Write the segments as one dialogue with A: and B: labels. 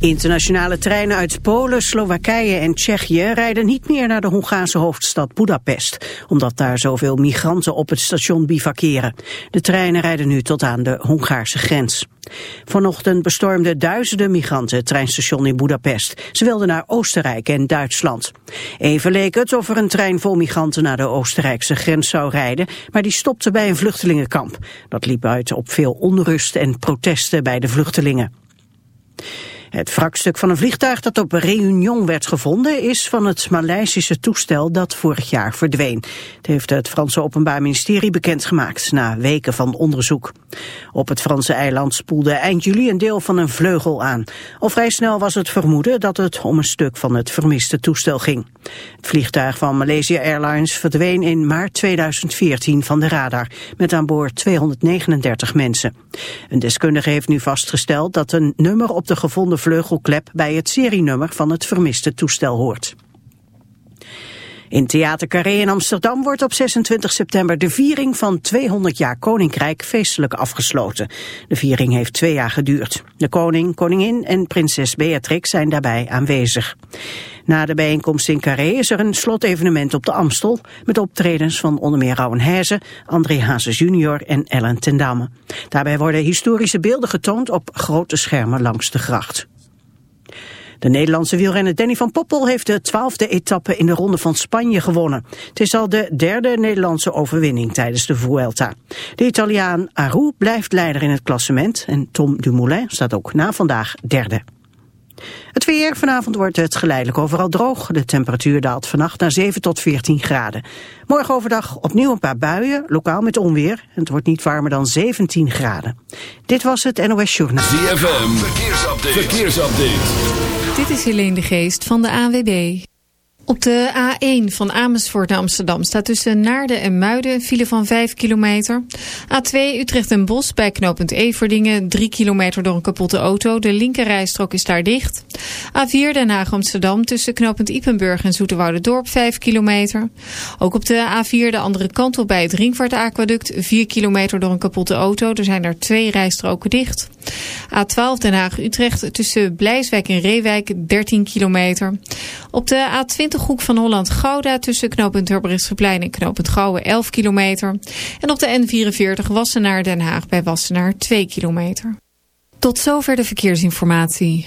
A: Internationale treinen uit Polen, Slowakije en Tsjechië rijden niet meer naar de Hongaarse hoofdstad Budapest, omdat daar zoveel migranten op het station bivakeren. De treinen rijden nu tot aan de Hongaarse grens. Vanochtend bestormden duizenden migranten het treinstation in Budapest. Ze wilden naar Oostenrijk en Duitsland. Even leek het of er een trein vol migranten naar de Oostenrijkse grens zou rijden, maar die stopte bij een vluchtelingenkamp. Dat liep uit op veel onrust en protesten bij de vluchtelingen. Het wrakstuk van een vliegtuig dat op Réunion werd gevonden is van het Maleisische toestel dat vorig jaar verdween. Het heeft het Franse Openbaar Ministerie bekendgemaakt na weken van onderzoek. Op het Franse eiland spoelde eind juli een deel van een vleugel aan. Al vrij snel was het vermoeden dat het om een stuk van het vermiste toestel ging. Het vliegtuig van Malaysia Airlines verdween in maart 2014 van de radar met aan boord 239 mensen. Een deskundige heeft nu vastgesteld dat een nummer op de gevonden vleugelklep bij het serienummer van het vermiste toestel hoort. In Theater Carré in Amsterdam wordt op 26 september de viering van 200 jaar Koninkrijk feestelijk afgesloten. De viering heeft twee jaar geduurd. De koning, koningin en prinses Beatrix zijn daarbij aanwezig. Na de bijeenkomst in Carré is er een slotevenement op de Amstel... met optredens van onder meer Rauwen Heijzen, André Hazes junior en Ellen ten Damme. Daarbij worden historische beelden getoond op grote schermen langs de gracht. De Nederlandse wielrenner Danny van Poppel heeft de twaalfde etappe in de Ronde van Spanje gewonnen. Het is al de derde Nederlandse overwinning tijdens de Vuelta. De Italiaan Aru blijft leider in het klassement en Tom Dumoulin staat ook na vandaag derde. Het weer, vanavond wordt het geleidelijk overal droog. De temperatuur daalt vannacht naar 7 tot 14 graden. Morgen overdag opnieuw een paar buien, lokaal met onweer. Het wordt niet warmer dan 17 graden. Dit was het NOS Journaal.
B: ZFM, verkeersupdate. verkeersupdate.
C: Dit is Helene de Geest van de AWB. Op de A1 van Amersfoort naar Amsterdam staat tussen Naarden en Muiden een file van 5 kilometer. A2 Utrecht en Bos bij knooppunt Everdingen 3 kilometer door een kapotte auto. De linkerrijstrook is daar dicht. A4 Den Haag Amsterdam tussen knooppunt Ipenburg en Dorp 5 kilometer. Ook op de A4 de andere kant op bij het Ringvaartaquaduct 4 kilometer door een kapotte auto. Er zijn er twee rijstroken dicht. A12 Den Haag Utrecht tussen Blijswijk en Reewijk 13 kilometer. Op de A20 hoek van Holland-Gouda tussen knooppunt Hurbrechtsgeplein en knooppunt Gouwen 11 kilometer. En op de N44 Wassenaar Den Haag bij Wassenaar 2 kilometer. Tot zover de verkeersinformatie.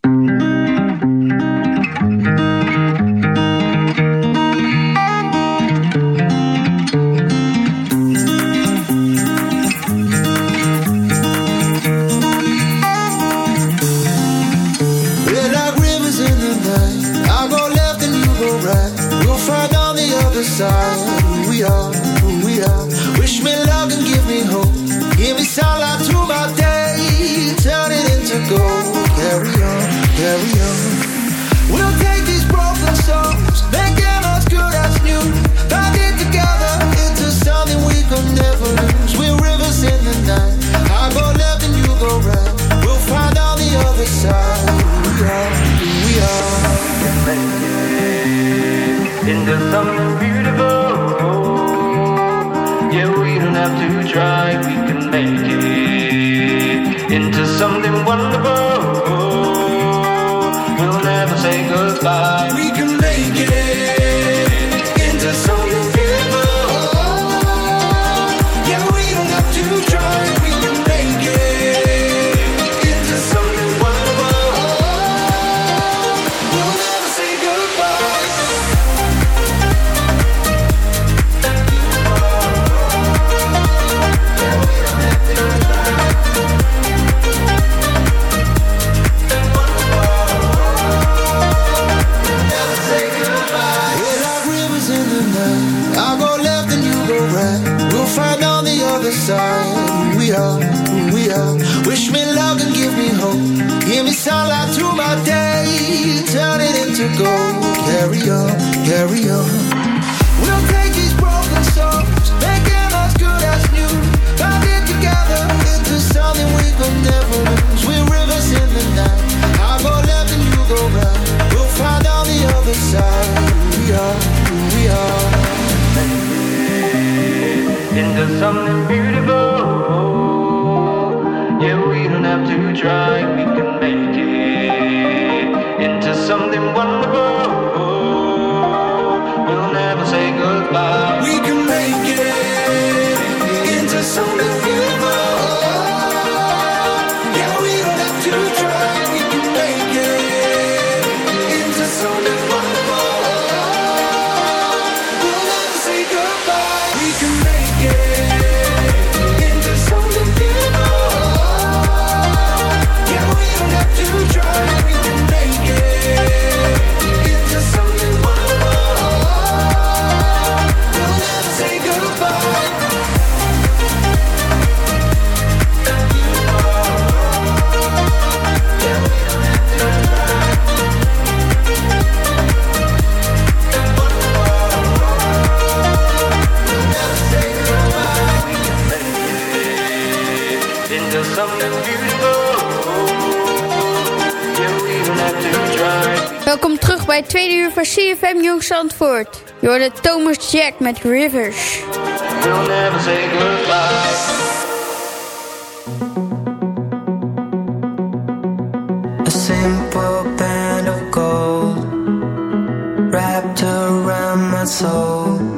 D: bij CFM Jong Zandvoort. Je hoorde Thomas Jack met Rivers.
E: We'll never say goodbye.
F: A simple band of gold Wrapped around my soul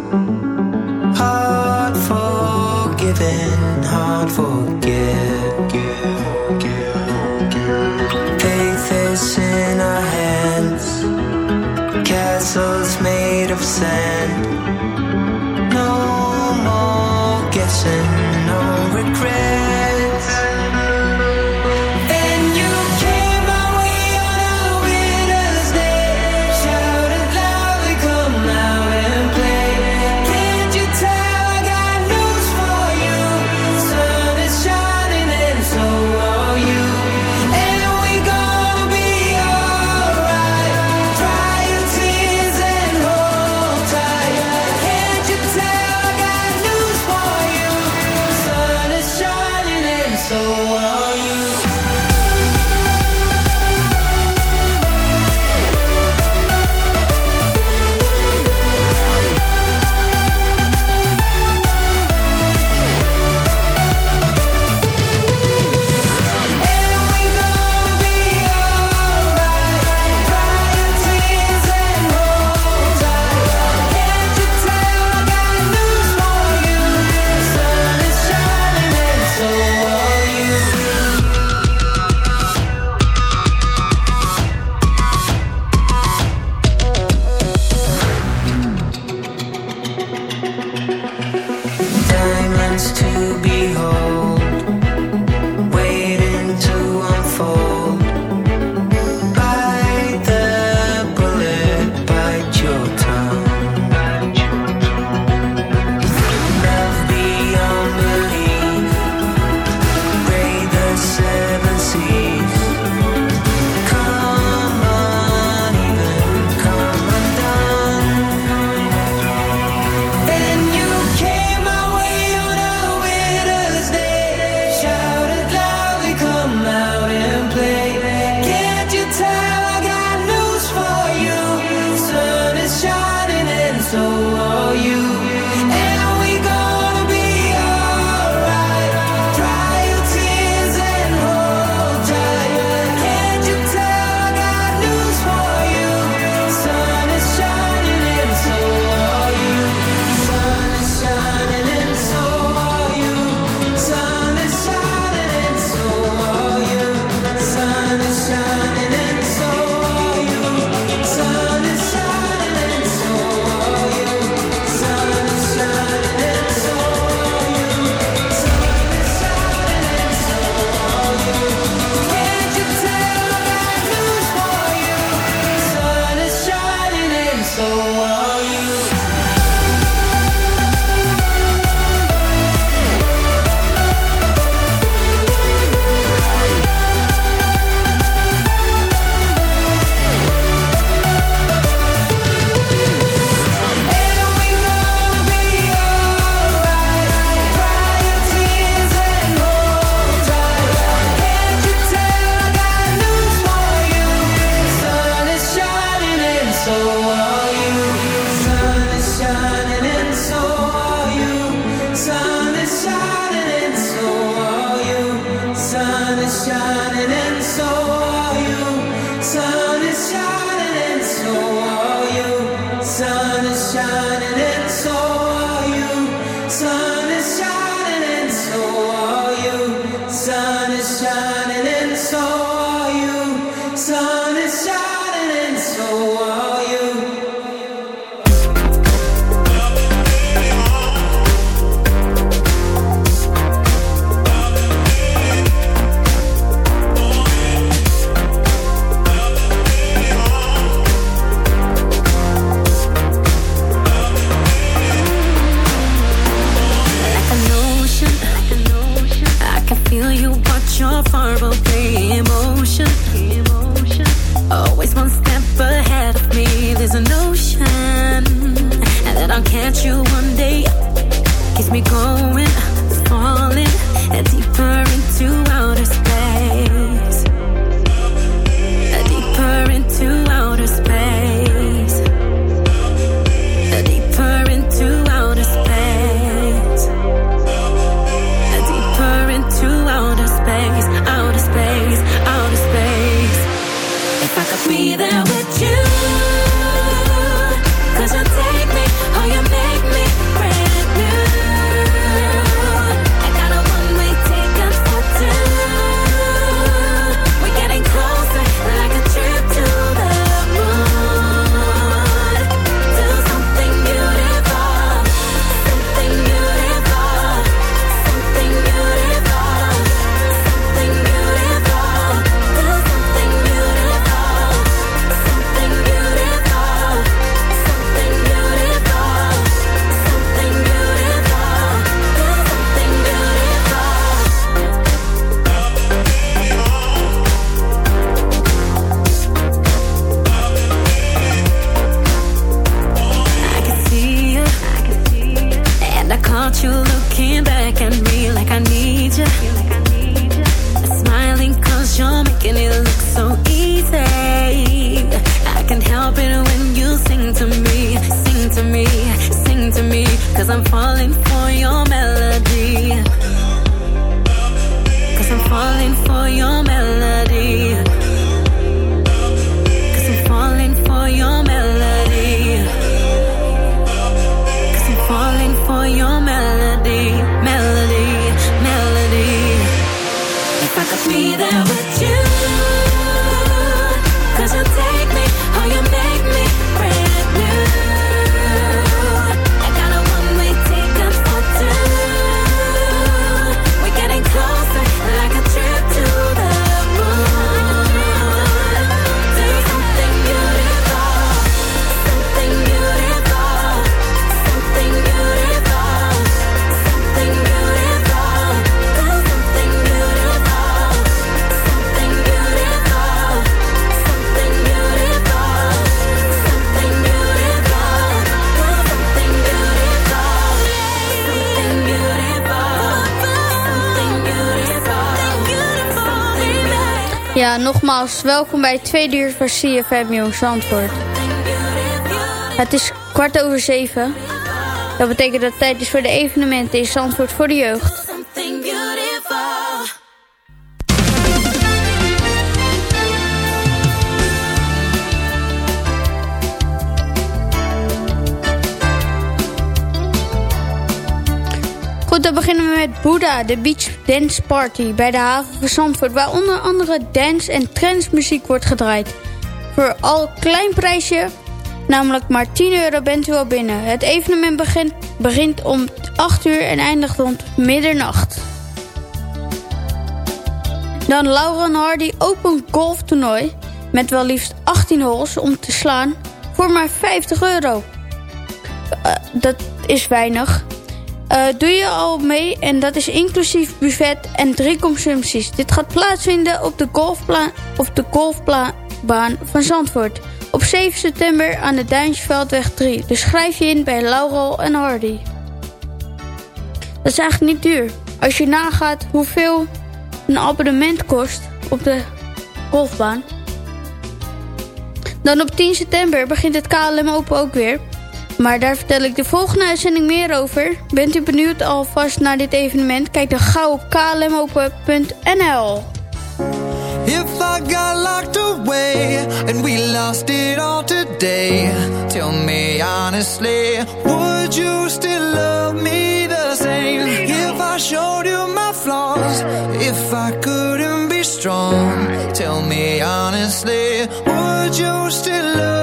D: Ja, nogmaals, welkom bij het tweede uur van CFM Jong Zandvoort. Het is kwart over zeven. Dat betekent dat het tijd is voor de evenementen in Zandvoort voor de jeugd. Dan beginnen we met Buddha, de Beach Dance Party bij de haven van Zandvoort. Waar onder andere dance- en trendsmuziek wordt gedraaid. Voor al klein prijsje, namelijk maar 10 euro bent u al binnen. Het evenement begint, begint om 8 uur en eindigt rond middernacht. Dan Laura en Hardy Open Golf Toernooi. Met wel liefst 18 holes om te slaan voor maar 50 euro. Eh, dat is weinig. Eh, doe je al mee en dat is inclusief buffet en drie consumpties. Dit gaat plaatsvinden op de, golfpla de golfbaan van Zandvoort. Op 7 september aan de Duinsveldweg 3. Dus schrijf je in bij Laurel en Hardy. Dat is eigenlijk niet duur. Als je nagaat hoeveel een abonnement kost op de golfbaan. Dan op 10 september begint het KLM Open ook weer. Maar daar vertel ik de volgende uitzending meer over. Bent u benieuwd alvast naar dit evenement? Kijk dan gauw op klmopen.nl.
E: If I got locked away and we lost it all today, tell me honestly, would you still love me the same? If I showed you my flaws, if I couldn't be strong, tell me honestly, would you still love me?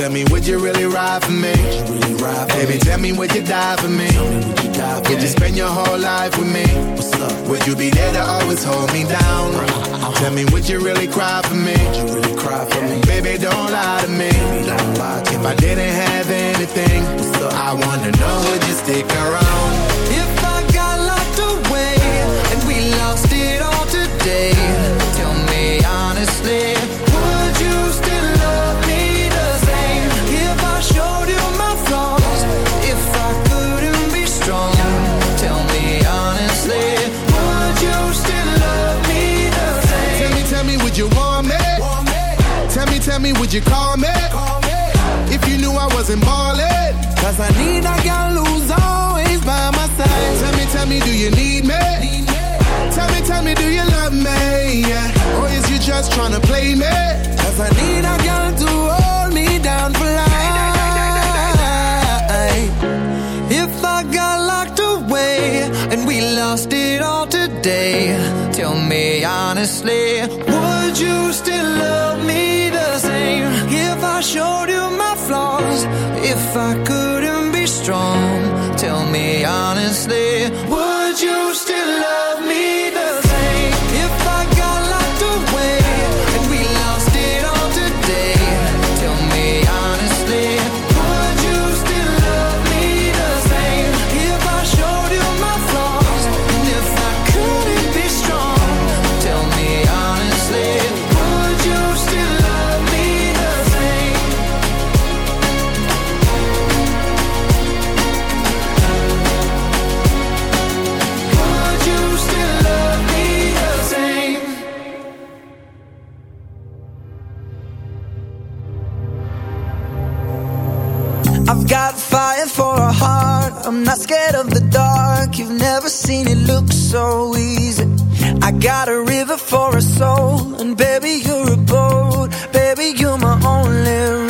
G: Tell me, would you really ride for me? Baby, tell me, would you die for me? Would you spend your whole life with me? Would you be there to always hold me down? Tell me, would you really cry for me? Would you really cry for me? Baby, don't lie to me. If I didn't have anything, I wanna know, would you stick around?
F: If I got locked away and we lost it all today, me, would you call me?
G: Call me. If you knew I wasn't ballin'.
F: Cause I need a girl who's always by my side.
G: Tell me, tell me, do you need me? Tell me, tell me, do you love me? Yeah. Or is you just tryna play me?
F: Cause I need a girl to hold me down for life. If I got locked away and we lost it all today, tell me honestly, would you still love me I showed you my flaws, if I couldn't be strong, tell me honestly, would you I've got fire for a heart. I'm not scared of the dark. You've never seen it look so easy. I got a river for a soul, and baby you're a boat. Baby you're my only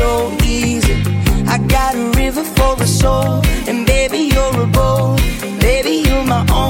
F: so easy. I got a river for a soul,
H: and baby, you're a bowl. Baby, you're my own.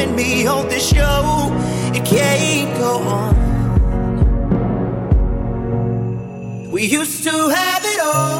I: and me on this show, it can't go on. We used to have it all,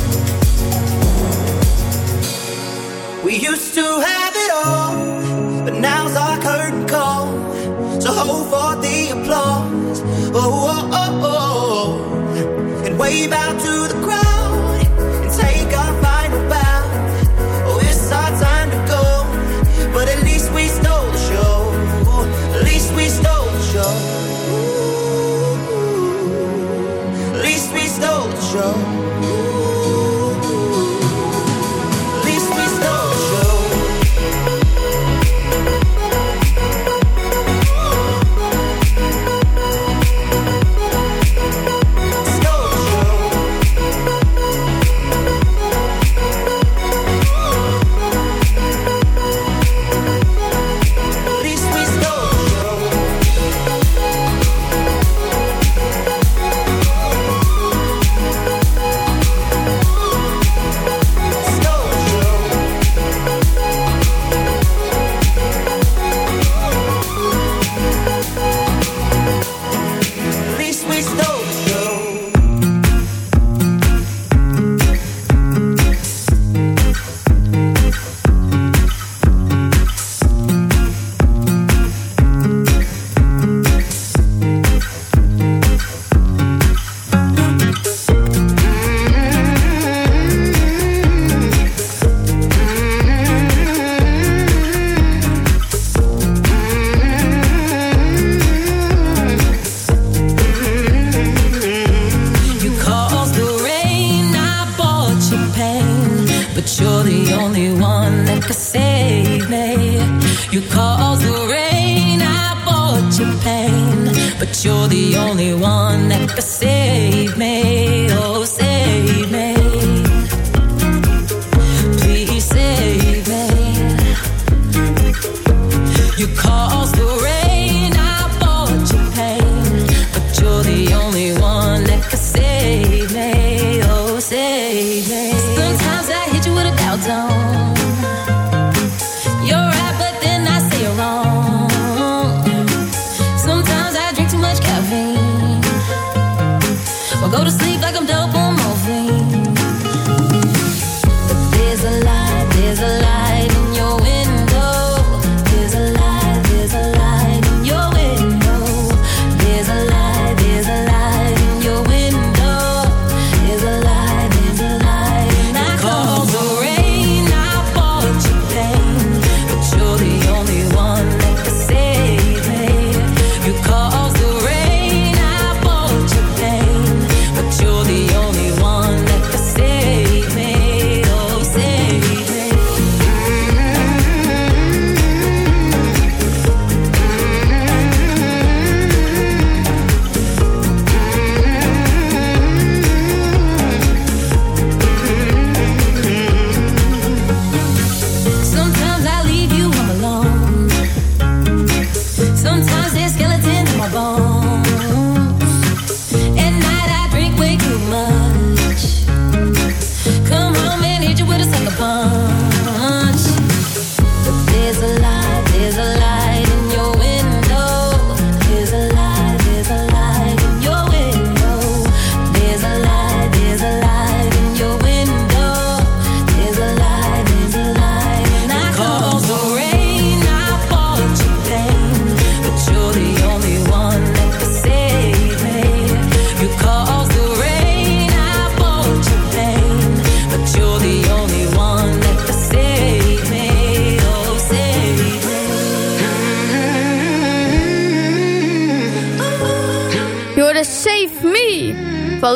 I: We used to have it all, but now's our curtain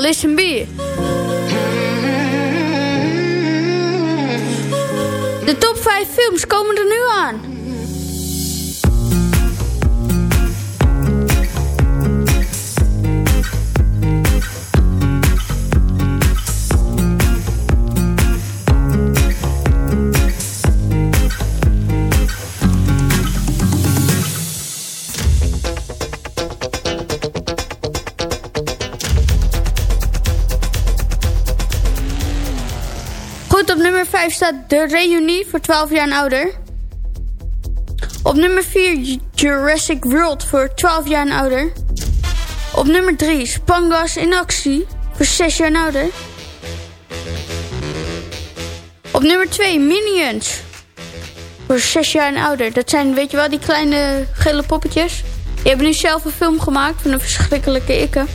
D: Listen B. De top 5 films komen er nu aan. De Reunie voor 12 jaar en ouder. Op nummer 4 Jurassic World voor 12 jaar en ouder. Op nummer 3 Spangas in actie voor 6 jaar en ouder. Op nummer 2 Minions voor 6 jaar en ouder. Dat zijn, weet je wel, die kleine gele poppetjes. Die hebben nu zelf een film gemaakt van een verschrikkelijke ikke.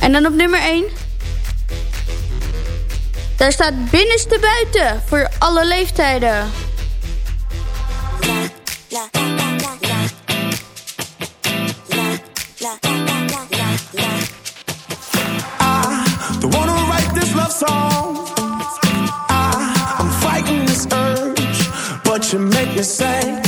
D: En dan op nummer 1 daar staat binnenste buiten voor alle leeftijden.
E: La, la, la, I, I'm fighting this urge, but you make me say.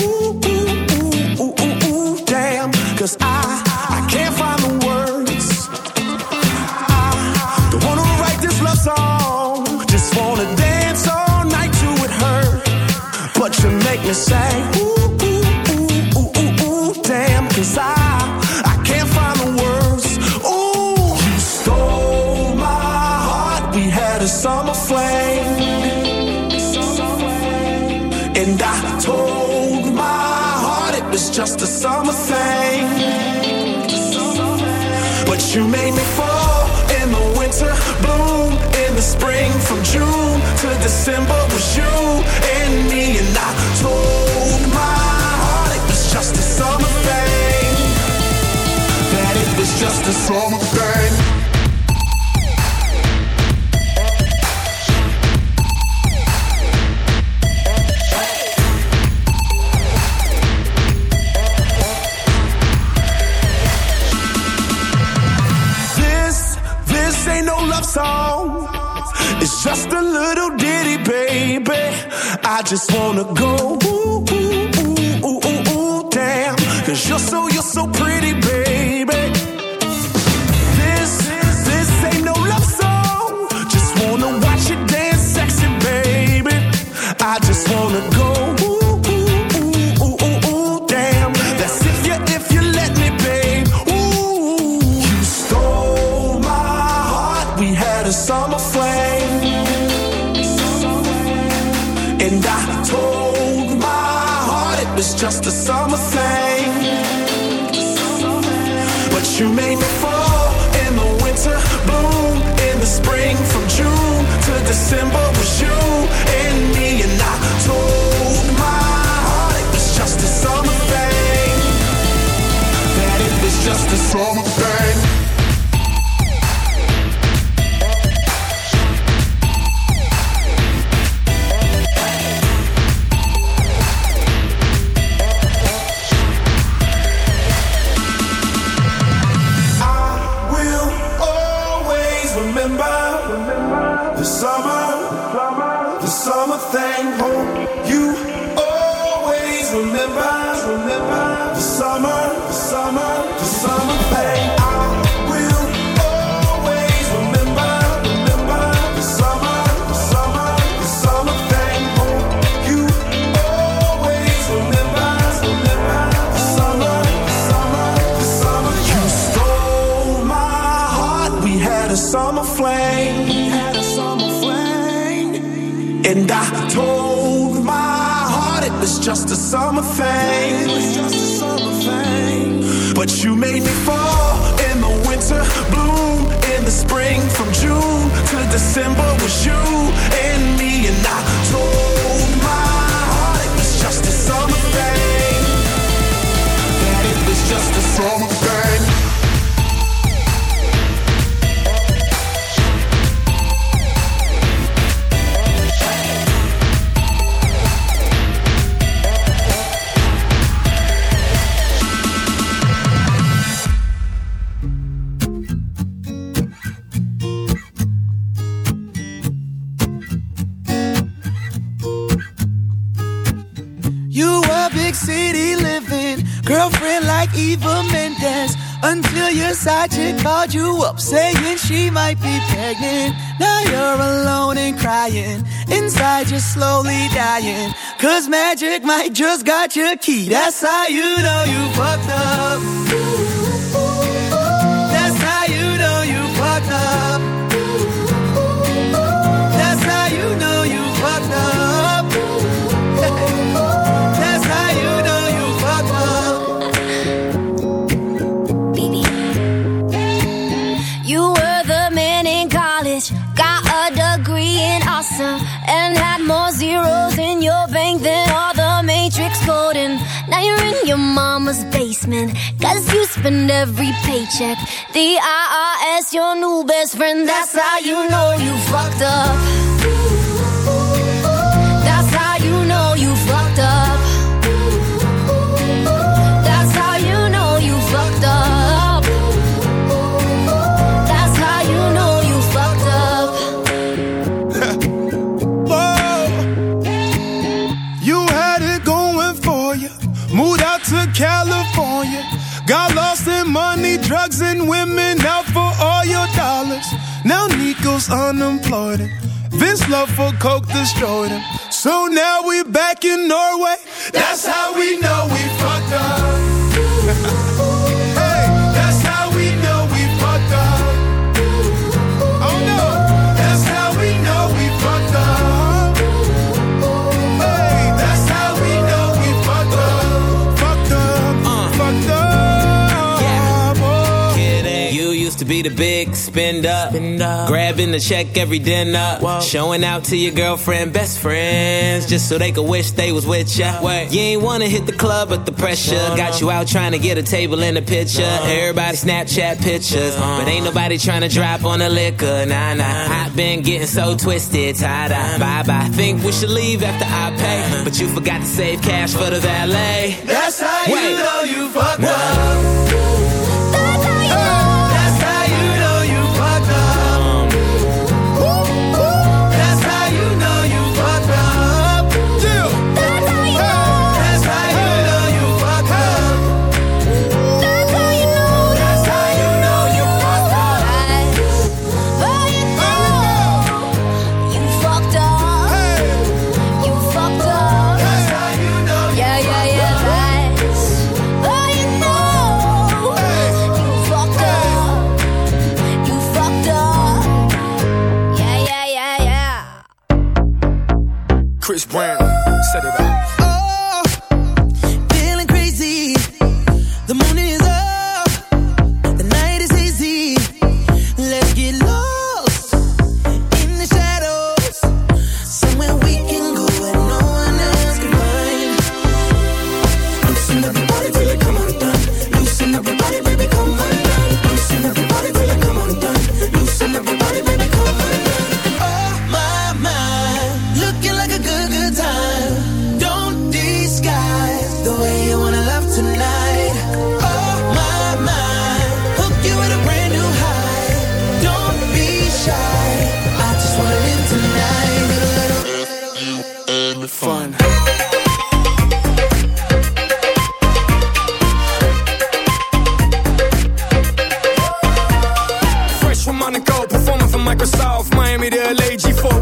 E: you make me say. Ooh, ooh, ooh, ooh, ooh, ooh, damn, I, I can't find the words. You stole my heart. We had a summer flame. And I told my heart it was just a summer thing. But you made me fall in the winter, bloom in the spring, from June to December. just wanna go. Summer
J: slowly dying. Cause magic might just got your key. That's how you know you fucked up.
K: And had more zeros in your bank than all the matrix coding. Now you're in your mama's basement, cause you spend every paycheck. The IRS, your new best friend, that's how you know you fucked up.
J: California. Got lost in money, drugs, and women out for all your dollars. Now Nico's unemployed. Vince love for coke destroyed him. So now we back in Norway. That's how we know we fucked up.
L: Be the big spender, grabbing the check every dinner, showing out to your girlfriend, best friends, just so they could wish they was with ya. You ain't wanna hit the club, but the pressure got you out trying to get a table in the picture. Everybody Snapchat pictures, but ain't nobody trying to drop on the liquor. Nah, nah. I've been getting so twisted, tied up. Bye bye. Think we should leave after I pay, but you forgot to save cash for the valet.
J: That's how
L: Wait.
J: you know you fucked up.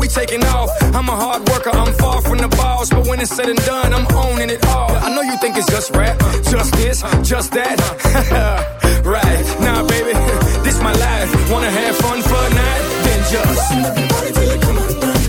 M: Taking off. I'm a hard worker, I'm far from the boss. But when it's said and done, I'm owning it all. I know you think it's just rap, just this, just that. right, nah, baby, this my life. Wanna have fun for a night? Then just. Everybody till it come undone.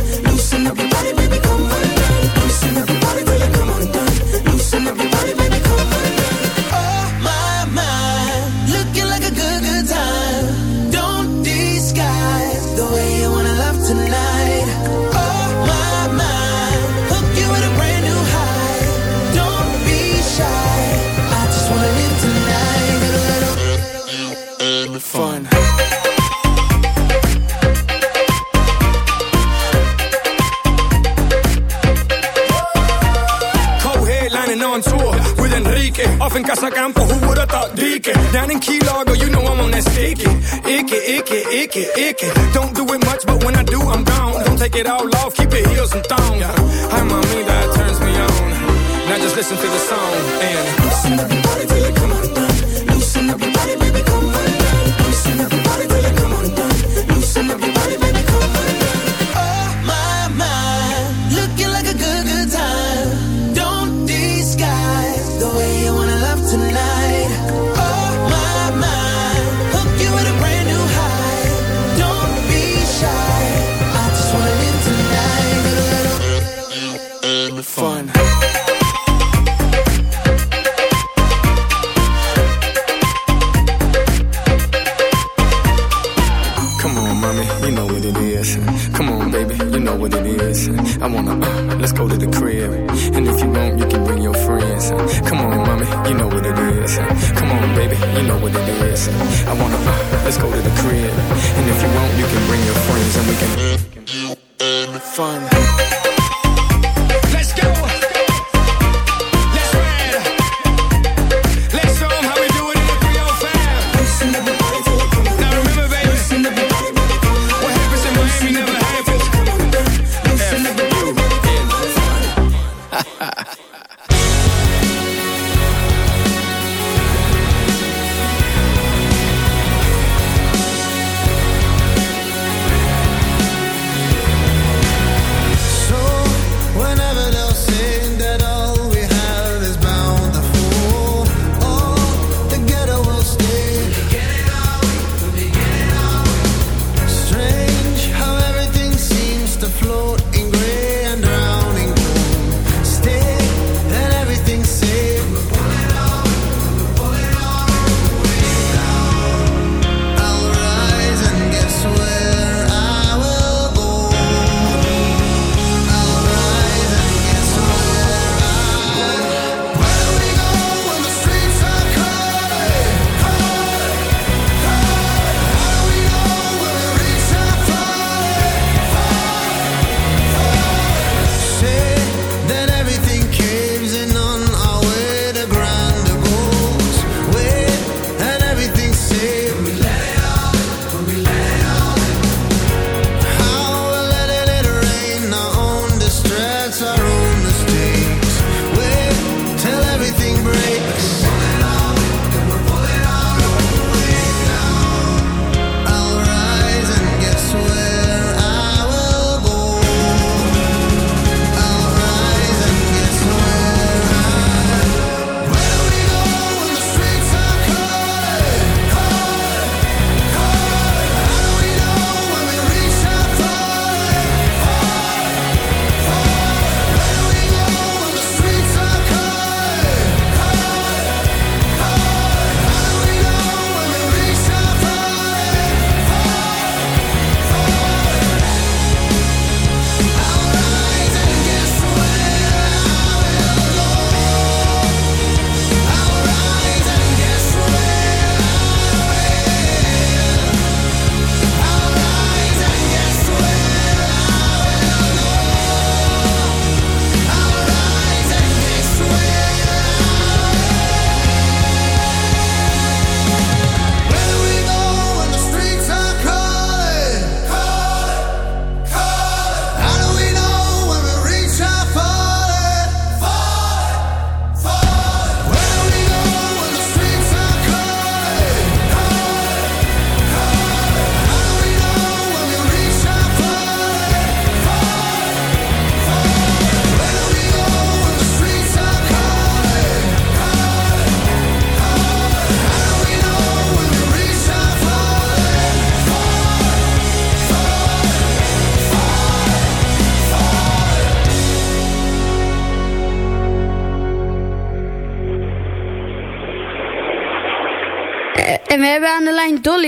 M: Off in who would have thought Deacon? Down in Key Largo, you know I'm on that sticky. Icky, icky, icky, icky. Don't do it much, but when I do, I'm gone. Don't take it all off, keep it heels and thong. Hi, mommy, that turns me on. Now just listen to the song and listen everybody till it come undone. Loosen everybody, baby, come undone. Loosen everybody till it come undone. Loosen everybody, baby, come Come on, baby, you know what it is. I wanna, uh, let's go to the crib. And if you want, you can bring your friends and we can.
D: have Fun.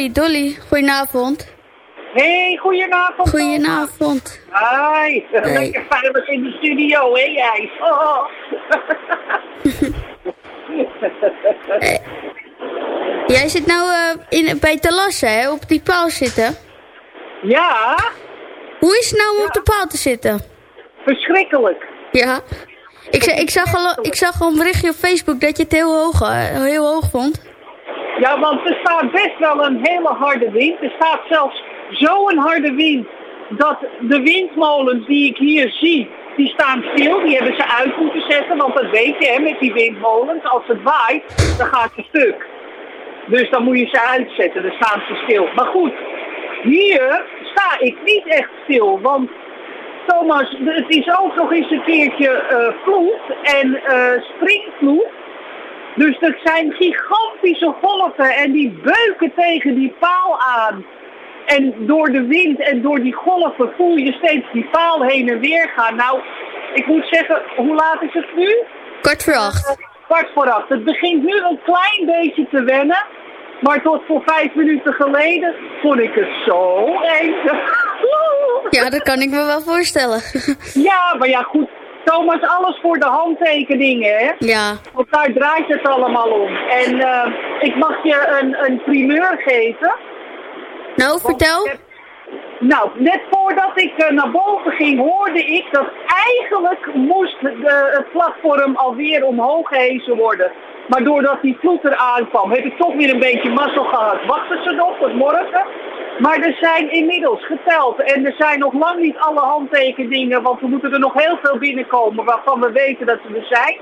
D: Dolly. Dolly, goedenavond.
N: Hey, goedenavond.
D: Goedenavond.
N: Hi,
D: Hey.
N: lekker veilig in de studio, hè jij? Oh.
D: Jij zit nou eh, in, bij Talasse, hè? Op die paal zitten.
N: Ja?
D: Hoe is het nou om op de paal te zitten?
N: Verschrikkelijk.
D: Ja. Ik, ik, zag al, ik zag al een berichtje op Facebook dat je het heel hoog, eh, heel hoog vond.
N: Ja, want er staat best wel een hele harde wind. Er staat zelfs zo'n harde wind dat de windmolens die ik hier zie, die staan stil. Die hebben ze uit moeten zetten, want dat weet je hè, met die windmolens. Als het waait, dan gaat ze stuk. Dus dan moet je ze uitzetten, dan staan ze stil. Maar goed, hier sta ik niet echt stil, want Thomas, het is ook nog eens een keertje eh vloed en eh springvloed. Dus dat zijn gigantische golven en die beuken tegen die paal aan. En door de wind en door die golven voel je steeds die paal heen en weer gaan. Nou, ik moet zeggen, hoe laat is het nu?
D: Kwart voor acht.
N: kwart voor acht. Het begint nu een klein beetje te wennen. Maar tot voor vijf minuten geleden vond ik het zo eng.
D: Ja, dat kan ik me wel voorstellen.
N: Ja, maar ja goed. Thomas, alles voor de handtekeningen, hè?
D: Ja.
N: Want daar draait het allemaal om. En eh, ik mag je een, een primeur geven.
D: Nou, vertel.
N: Nou, net voordat ik eh, naar boven ging, hoorde ik dat eigenlijk moest de, het platform alweer omhoog gehezen worden. Maar doordat die vloed eraan kwam, heb ik toch weer een beetje mazzel gehad. Wachten ze nog tot morgen? Maar er zijn inmiddels geteld en er zijn nog lang niet alle handtekeningen, want we moeten er nog heel veel binnenkomen waarvan we weten dat ze er zijn.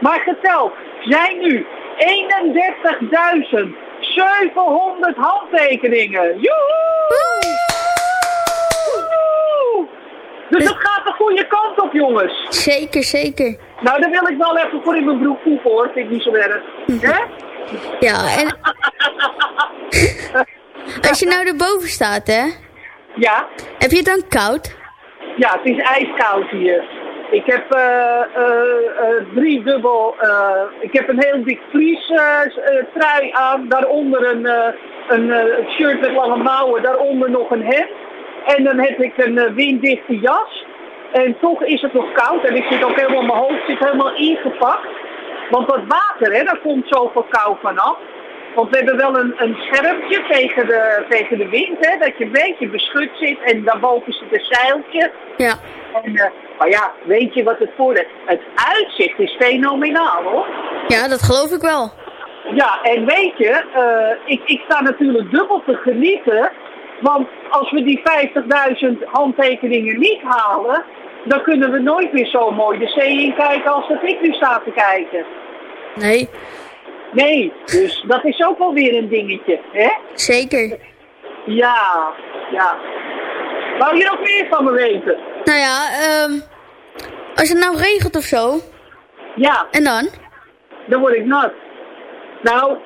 N: Maar geteld zijn nu 31.700 handtekeningen. Joehoe! Woehoe! Dus dat gaat de goede kant op, jongens.
D: Zeker, zeker.
N: Nou, daar wil ik wel even voor in mijn broek poepen, hoor. Vind ik niet zo erg. Hè?
D: Ja, en als je nou erboven staat, hè?
N: Ja.
D: Heb je het dan koud?
N: Ja, het is ijskoud hier. Ik heb eh eh, eh, drie dubbel, ik heb een heel dik vlies trui aan, daaronder een, een shirt met lange mouwen, daaronder nog een hemd. En dan heb ik een winddichte jas. En toch is het nog koud en ik zit ook helemaal, mijn hoofd zit helemaal ingepakt. Want dat water, hè, daar komt zoveel kou vanaf. Want we hebben wel een, een schermpje tegen de, tegen de wind, hè, dat je een beetje beschut zit. En daarboven zit een zeiltje.
D: Ja.
N: En, eh, maar ja, weet je wat het voordeel Het uitzicht is fenomenaal, hoor.
D: Ja, dat geloof ik wel.
N: Ja, en weet je, eh, ik, ik sta natuurlijk dubbel te genieten. Want als we die 50.000 handtekeningen niet halen, dan kunnen we nooit meer zo mooi de zee in kijken als dat ik nu sta te kijken.
D: Nee.
N: Nee, dus dat is ook wel weer een dingetje, hè?
D: Zeker.
N: Ja, ja. Wou je nog meer van me weten?
D: Nou ja, ehm als het nou regent of zo.
N: Ja.
D: En dan?
N: Dan word ik nat. Nou,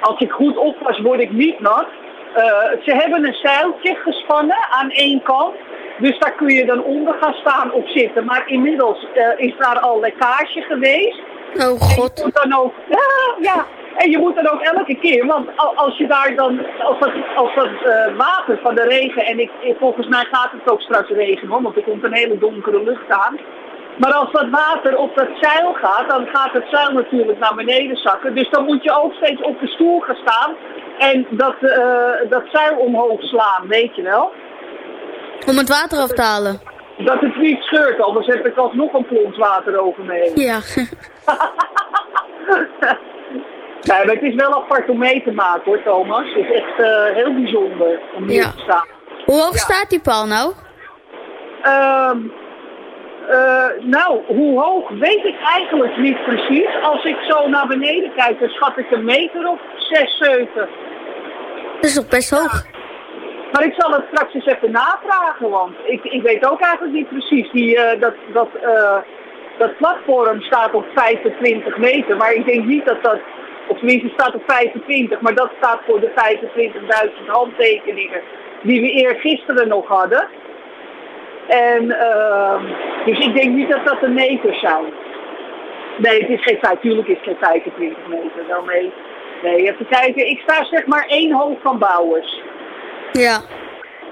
N: als ik goed oppas, word ik niet nat. Eh, ze hebben een zeiltje gespannen aan één kant. Dus daar kun je dan onder gaan staan of zitten. Maar inmiddels eh, is daar al lekkage geweest.
D: Oh god.
N: En je moet dan ook, ja, ja. En je moet dan ook elke keer, want al- als je daar dan, als dat, als dat eh, water van de regen, en ik, volgens mij gaat het ook straks regenen, want er komt een hele donkere lucht aan. Maar als dat water op dat zeil gaat, dan gaat het zeil natuurlijk naar beneden zakken. Dus dan moet je ook steeds op de stoel gaan staan en dat, eh, dat zeil omhoog slaan, weet je wel.
D: Om het water af te halen.
N: Dat het niet scheurt, anders heb ik alsnog een plons water over me heen.
D: Ja.
N: Nee, maar het is wel apart om mee te maken hoor, Thomas. Het is echt eh, heel bijzonder om hier
D: Ja.
N: te staan.
D: Hoe hoog staat die paal nou?
N: Ehm, eh, nou, hoe hoog weet ik eigenlijk niet precies. Als ik zo naar beneden kijk, dan schat ik een meter of 6, 7.
D: Dat is toch best hoog?
N: Maar ik zal het straks eens even navragen, want ik, ik weet ook eigenlijk niet precies. Die, eh, dat, dat, eh, dat platform staat op 25 meter, maar ik denk niet dat dat, of tenminste staat op 25, maar dat staat voor de 25.000 handtekeningen die we eergisteren nog hadden. En ehm, dus ik denk niet dat dat de meters zijn. Nee, het is geen, natuurlijk is het geen 25 meter, wel nee. Nee, even kijken. Ik sta zeg maar één hoog van Bouwers.
D: Ja.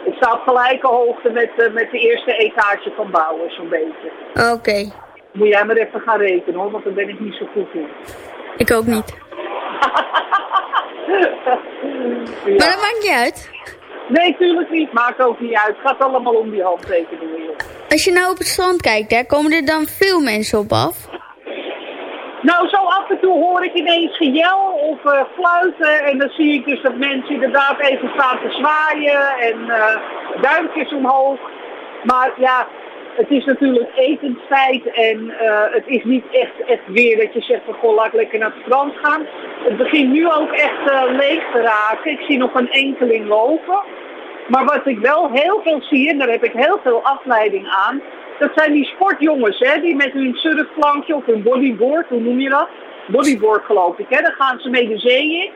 N: Ik sta op gelijke hoogte met, eh, met de eerste etage van Bouwers, zo'n beetje.
D: Oké.
N: Moet jij maar even gaan rekenen hoor, want daar ben ik niet zo goed in.
D: Ik ook niet. Maar dat maakt niet uit.
N: Nee, tuurlijk niet. Maakt ook niet uit. Het gaat allemaal om die handtekeningen, joh.
D: Als je nou op het strand kijkt, hè, komen er dan veel mensen op af?
N: Nou, zo af en toe hoor ik ineens gejel of eh, fluiten. En dan zie ik dus dat mensen inderdaad even staan te zwaaien en eh, duimpjes omhoog. Maar ja, het is natuurlijk etenstijd en eh, het is niet echt, echt weer dat je zegt van goh, laat lekker naar het strand gaan. Het begint nu ook echt leeg te raken. Ik zie nog een enkeling lopen. Maar wat ik wel heel veel zie, en daar heb ik heel veel afleiding aan, dat zijn die sportjongens, hè, die met hun surfplankje of hun bodyboard, hoe noem je dat? Bodyboard geloof ik, hè, daar gaan ze mee de zee in.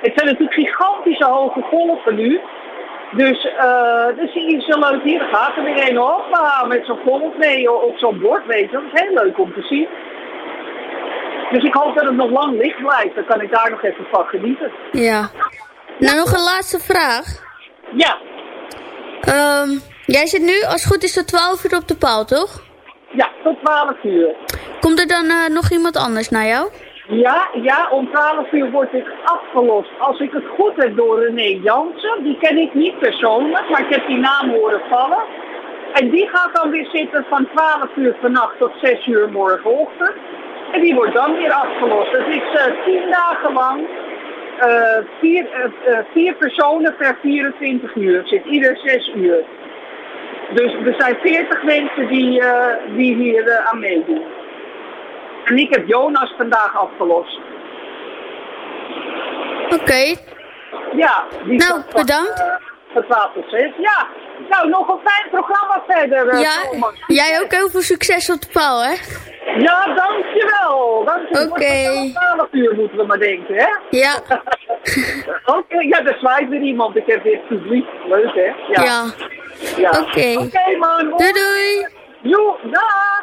N: Het zijn natuurlijk gigantische hoge golven nu. Dus eh dan zie je zo leuk, hier gaat er weer een op, met zo'n golf mee op zo'n bord, weet je. Dat is heel leuk om te zien. Dus ik hoop dat het nog lang licht blijft, dan kan ik daar nog even van genieten.
D: Ja. Nou, nog een laatste vraag.
N: Ja.
D: Ehm, jij zit nu, als het goed is, tot 12 uur op de paal, toch?
N: Ja, tot 12 uur.
D: Komt er dan eh, nog iemand anders naar jou?
N: Ja, ja, om 12 uur word ik afgelost. Als ik het goed heb door René Jansen, die ken ik niet persoonlijk, maar ik heb die naam horen vallen. En die gaat dan weer zitten van 12 uur vannacht tot 6 uur morgenochtend. En die wordt dan weer afgelost. Dat is eh 10 dagen lang eh, vier, eh, eh, vier personen per 24 uur. Het zit ieder 6 uur. Dus er zijn 40 mensen die, eh, die hier eh, aan meedoen. En ik heb Jonas vandaag afgelost.
D: Oké.
N: Ja. Die
D: Nou, bedankt.
N: eh, 12 tot 6. Ja. Nou, nog een fijn programma verder, eh,
D: Ja,
N: Thomas.
D: jij ook heel veel succes op de paal, hè?
N: Ja, dankjewel. dankjewel.
D: Oké.
N: Om 12 uur moeten we maar denken, hè?
D: Ja.
N: Oké, ja, daar zwaait weer iemand. Ik heb weer het publiek. Leuk, hè? Ja.
D: Ja.
N: Ja.
D: Oké.
N: Oké, man.
D: Doei, doei.
N: Joe, dag.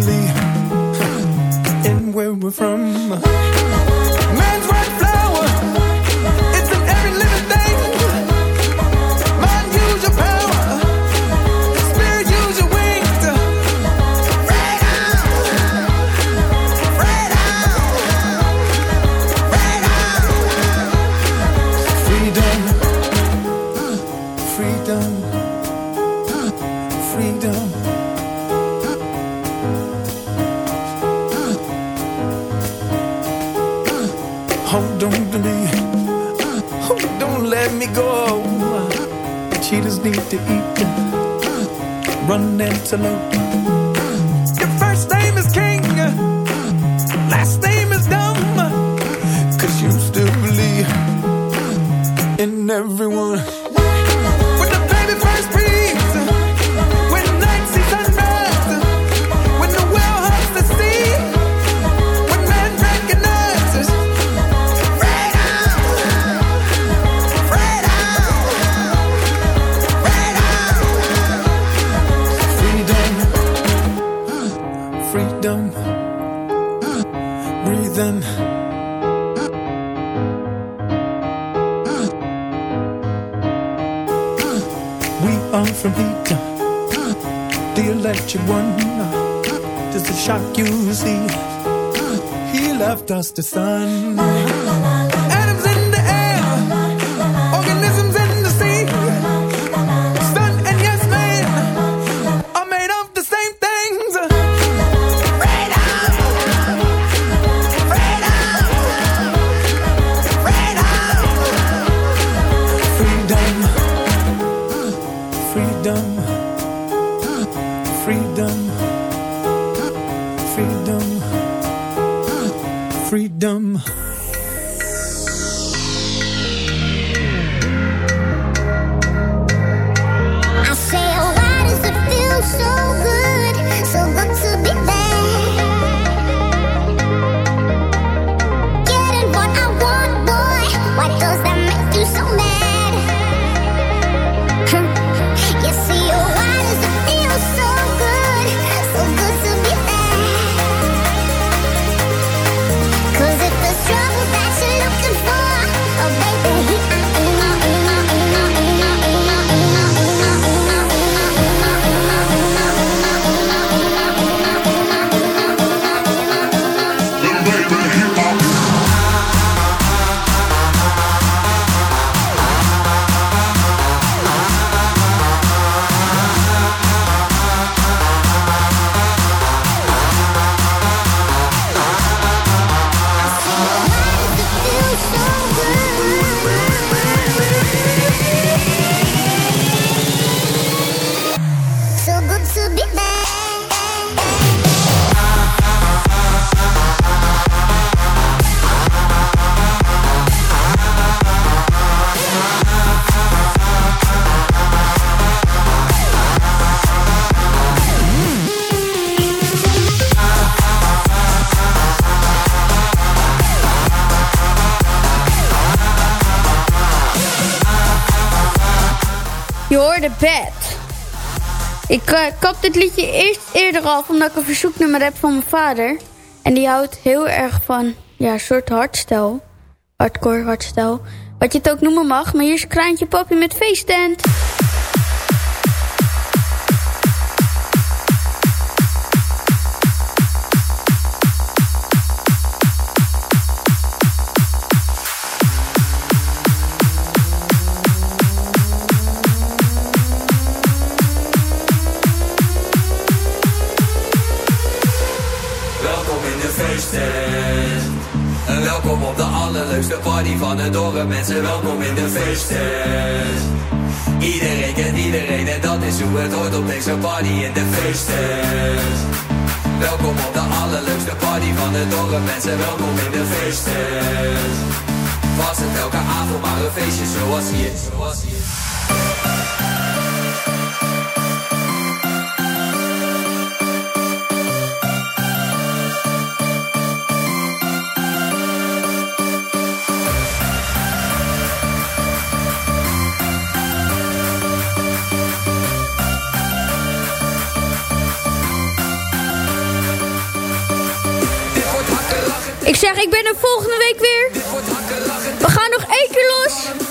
O: family and where we're from. To eat, and run antelope. The sun.
D: Hoorde Bad. Ik eh, kap dit liedje eerst eerder af omdat ik een verzoeknummer heb van mijn vader. En die houdt heel erg van, ja, soort hardstyle. Hardcore hardstyle. Wat je het ook noemen mag. Maar hier is Kraantje Papi met feesttent.
L: Allerleukste party van het dorp. Mensen, welkom in de feesttent. Iedereen kent iedereen en dat is hoe het hoort op deze party in de feesttent. Welkom op de allerleukste party van het dorp. Mensen, welkom in de feesttent. Was het elke avond maar een feestje zoals hier. Zoals hier.
D: Ik zeg, ik ben er volgende week weer. We gaan nog één keer los.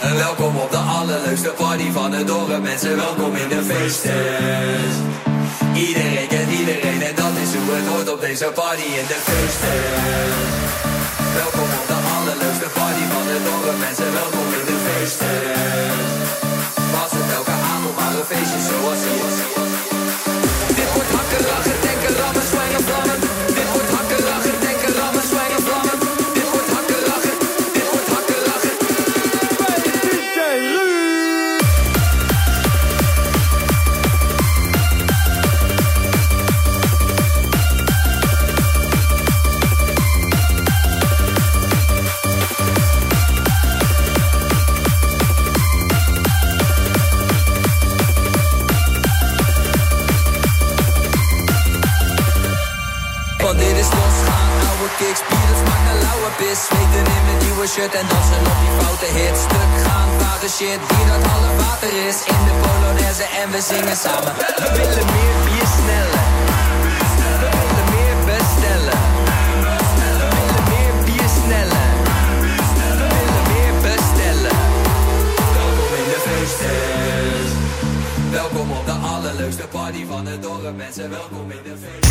L: En welkom op de allerleukste party van het dorp. Mensen, welkom in de feesttent. Iedereen kent iedereen en dat is hoe het hoort op deze party in de feesttent. Welkom op de allerleukste party van het dorp. Mensen, welkom in de feesttent. Was het elke avond maar een feestje zoals hier. Dit wordt hakken, lachen, denken, rammen, shirt en dansen op die foute hit. Stuk gaan, vage shit, bier dat half water is. In de Polonaise en we zingen samen. We willen meer bier sneller. We willen meer bestellen. We willen meer bier sneller. We willen meer bestellen. Welkom in de feesttent. Welkom op de allerleukste party van het dorp. Mensen welkom in de feest.